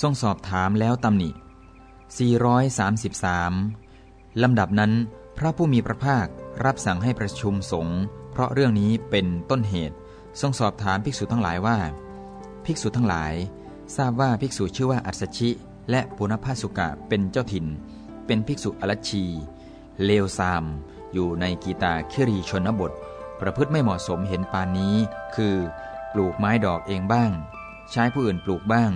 ทรงสอบถามแล้วตำหนิ 433 ลำดับนั้น พระผู้มีพระภาครับสั่งให้ประชุมสงฆ์เพราะเรื่องนี้เป็นต้นเหตุ ทรงสอบถามภิกษุทั้งหลายว่า ภิกษุทั้งหลาย ทราบว่าภิกษุชื่อว่าอัศชิ และปุณพาสุกะเป็นเจ้าถิ่น เป็นภิกษุอรชี เลวซาม อยู่ในกีตาคิรีชนบท ประพฤติไม่เหมาะสมเห็นปานนี้ คือ ปลูกไม้ดอกเองบ้าง ใช้ผู้อื่นปลูกบ้าง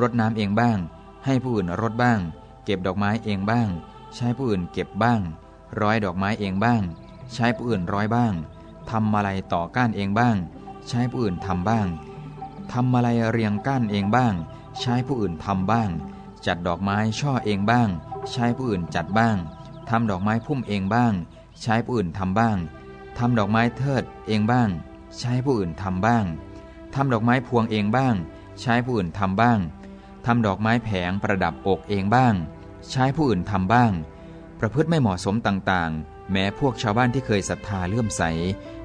รดน้ำเองบ้าง ให้ผู้อื่นรดบ้าง เก็บดอกไม้เองบ้าง ใช้ผู้อื่นเก็บบ้าง ร้อยดอกไม้เองบ้าง ใช้ผู้อื่นร้อยบ้างทำอะไรต่อก้านเองบ้าง ใช้ผู้อื่นทำบ้างทำอะไรเรียงก้านเองบ้าง ใช้ผู้อื่นทำบ้าง จัดดอกไม้ช่อเองบ้าง ใช้ผู้อื่นจัดบ้างทำดอกไม้พุ่มเองบ้าง ใช้ผู้อื่นทำบ้างทำดอกไม้เทิดเองบ้าง ใช้ผู้อื่นทำบ้างทำดอกไม้พวงเองบ้าง ใช้ผู้อื่นทำบ้าง ทำดอกไม้แผงประดับอกเองบ้าง ใช้ผู้อื่นทำบ้าง ประพฤติไม่เหมาะสมต่างๆ แม้พวกชาวบ้านที่เคยศรัทธาเลื่อมใส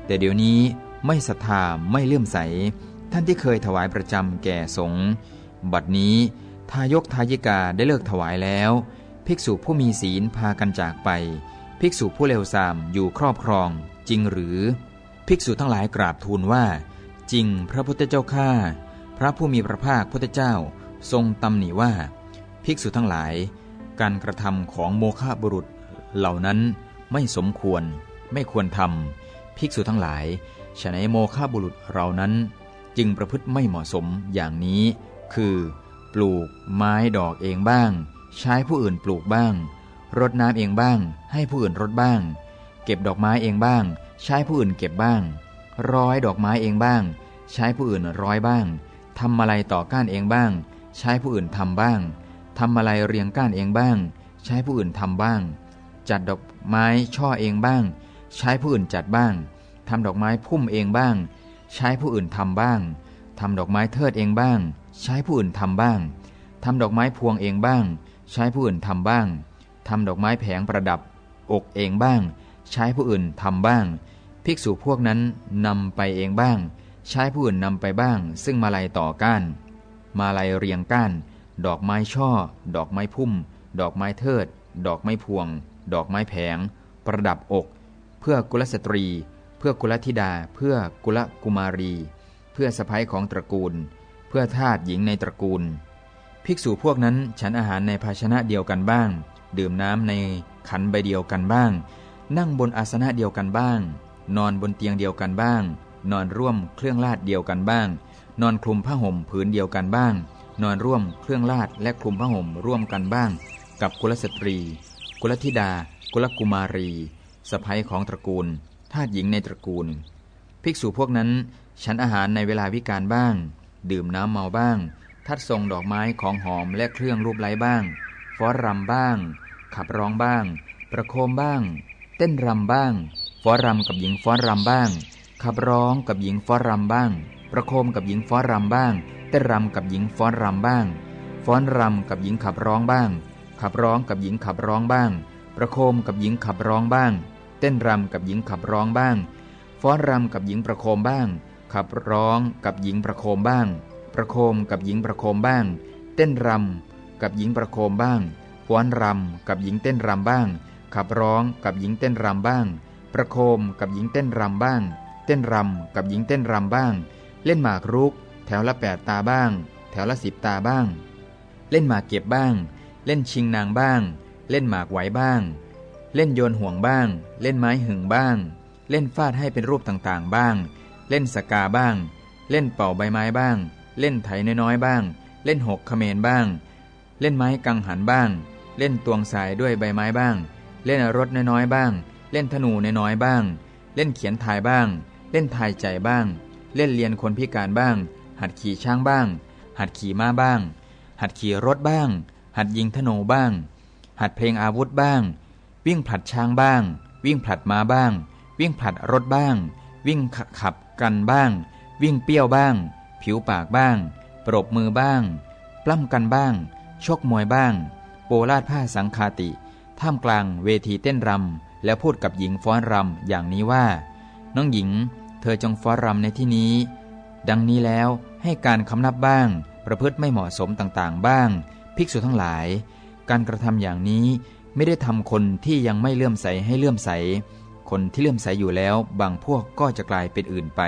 แต่เดี๋ยวนี้ไม่ศรัทธาไม่เลื่อมใส ท่านที่เคยถวายประจำแก่สงฆ์บัดนี้ทายกทายิกาได้เลิกถวายแล้ว ภิกษุผู้มีศีลพากันจากไป ภิกษุผู้เลวทรามอยู่ครอบครอง จริงหรือ ภิกษุทั้งหลายกราบทูลว่า จริงพระพุทธเจ้าข้าพระผู้มีพระภาคพุทธเจ้า ทรงตำหนิว่า ภิกษุทั้งหลาย การกระทำของโมฆะบุรุษเหล่านั้นไม่สมควรไม่ควรทำภิกษุทั้งหลายฉนัยโมฆะบุรุษเรานั้น จึงประพฤติไม่เหมาะสมอย่างนี้ คือ ปลูกไม้ดอกเองบ้าง ใช้ผู้อื่นปลูกบ้าง รดน้ำเองบ้าง ให้ผู้อื่นรดบ้าง เก็บดอกไม้เองบ้าง ใช้ผู้อื่นเก็บบ้าง ร้อยดอกไม้เองบ้าง ใช้ผู้อื่นร้อยบ้างทำอะไรต่อก้านเองบ้าง ใช้ผู้อื่นทำบ้างทำอะไรเรียงก้านเองบ้าง ใช้ผู้อื่นทำบ้าง จัดดอกไม้ช่อเองบ้าง ใช้ผู้อื่นจัดบ้างทำดอกไม้พุ่มเองบ้าง ใช้ผู้อื่นทำบ้างทำดอกไม้เทิดเองบ้าง ใช้ผู้อื่นทำบ้างทำดอกไม้พวงเองบ้าง ใช้ผู้อื่นทำบ้างทำดอกไม้แผงประดับ อกเองบ้าง ใช้ผู้อื่นทำบ้าง ภิกษุพวกนั้นนำไปเองบ้าง ใช้ผู้อื่นนำไปบ้าง ซึ่งมาลัยต่อก้าน มาลัยเรียงก้าน ดอกไม้ช่อ ดอกไม้พุ่ม ดอกไม้เทิด ดอกไม้พวง ดอกไม้แผง ประดับอก เพื่อกุลสตรี เพื่อกุลธิดา เพื่อกุลกุมารี เพื่อสะพ้ยของตระกูล เพื่อทาสหญิงในตระกูล ภิกษุพวกนั้นฉันอาหารในภาชนะเดียวกันบ้าง ดื่มน้ำในขันใบเดียวกันบ้าง นั่งบนอาสนะเดียวกันบ้าง นอนบนเตียงเดียวกันบ้าง นอนร่วมเครื่องลาดเดียวกันบ้าง นอนคลุมผ้าห่มผืนเดียวกันบ้าง นอนร่วมเครื่องลาดและคลุมผ้าห่มร่วมกันบ้าง กับกุลสตรี กุลธิดา กุลกุมารีสะพ้ยของตระกูลทาสหญิงในตระกูล ภิกษุพวกนั้นฉันอาหารในเวลาวิการบ้าง ดื่มน้ำเมาบ้าง ทัดทรงดอกไม้ของหอมและเครื่องรูปไล้บ้างฟ้อนรำบ้าง ขับร้องบ้าง ประโคมบ้าง เต้นรำบ้างฟ้อนรำกับหญิงฟ้อนรำบ้าง ขับร้องกับหญิงฟ้อนรำบ้าง ประโคมกับหญิงฟ้อนรำบ้างเต้นรำกับหญิงฟ้อนรำบ้าง ฟ้อนรำกับหญิงขับร้องบ้าง ขับร้องกับหญิงขับร้องบ้าง ประโคมกับหญิงขับร้องบ้าง เต้นรำกับหญิงขับร้องบ้าง ฟ้อนรำกับหญิงประโคมบ้าง ขับร้องกับหญิงประโคมบ้าง ประโคมกับหญิงประโคมบ้าง เต้นรำกับหญิงประโคมบ้าง ฟ้อนรำกับหญิงเต้นรำบ้าง ขับร้องกับหญิงเต้นรำบ้าง ประโคมกับหญิงเต้นรำบ้างเต้นรำกับหญิงเต้นรำบ้าง เล่นหมากรุก แถวละแปดตาบ้าง แถวละสิบตาบ้าง เล่นหมากเก็บบ้าง เล่นชิงนางบ้าง เล่นหมากไหวบ้าง เล่นโยนห่วงบ้าง เล่นไม้หึงบ้าง เล่นฟาดให้เป็นรูปต่างๆบ้าง เล่นสกาบ้าง เล่นเป่าใบไม้บ้าง เล่นไถน้อยๆบ้าง เล่นหกเขมนบ้าง เล่นไม้กังหันบ้าง เล่นตวงสายด้วยใบไม้บ้าง เล่นรถน้อยๆบ้าง เล่นธนูน้อยๆบ้าง เล่นเขียนทายบ้าง เล่นทายใจบ้าง เล่นเรียนคนพิการบ้าง หัดขี่ช้างบ้าง หัดขี่ม้าบ้าง หัดขี่รถบ้าง หัดยิงธนูบ้าง หัดเพลงอาวุธบ้าง วิ่งผลัดช้างบ้าง วิ่งผลัดม้าบ้าง วิ่งผลัดรถบ้าง วิ่งขับกันบ้าง วิ่งเปี้ยวบ้าง ผิวปากบ้าง ปรบมือบ้าง ปล้ำกันบ้าง ชกมวยบ้าง โปลาดผ้าสังคาติ ท่ามกลางเวทีเต้นรำแล้วพูดกับหญิงฟ้อนรำอย่างนี้ว่า น้องหญิง เธอจงฟ้อนรำในที่นี้ ดังนี้แล้วให้การคำนับบ้าง ประพฤติไม่เหมาะสมต่างๆ บ้าง ภิกษุทั้งหลาย การกระทำอย่างนี้ไม่ได้ทำคนที่ยังไม่เลื่อมใสให้เลื่อมใส คนที่เลื่อมใสอยู่แล้วบางพวกก็จะกลายเป็นอื่นไป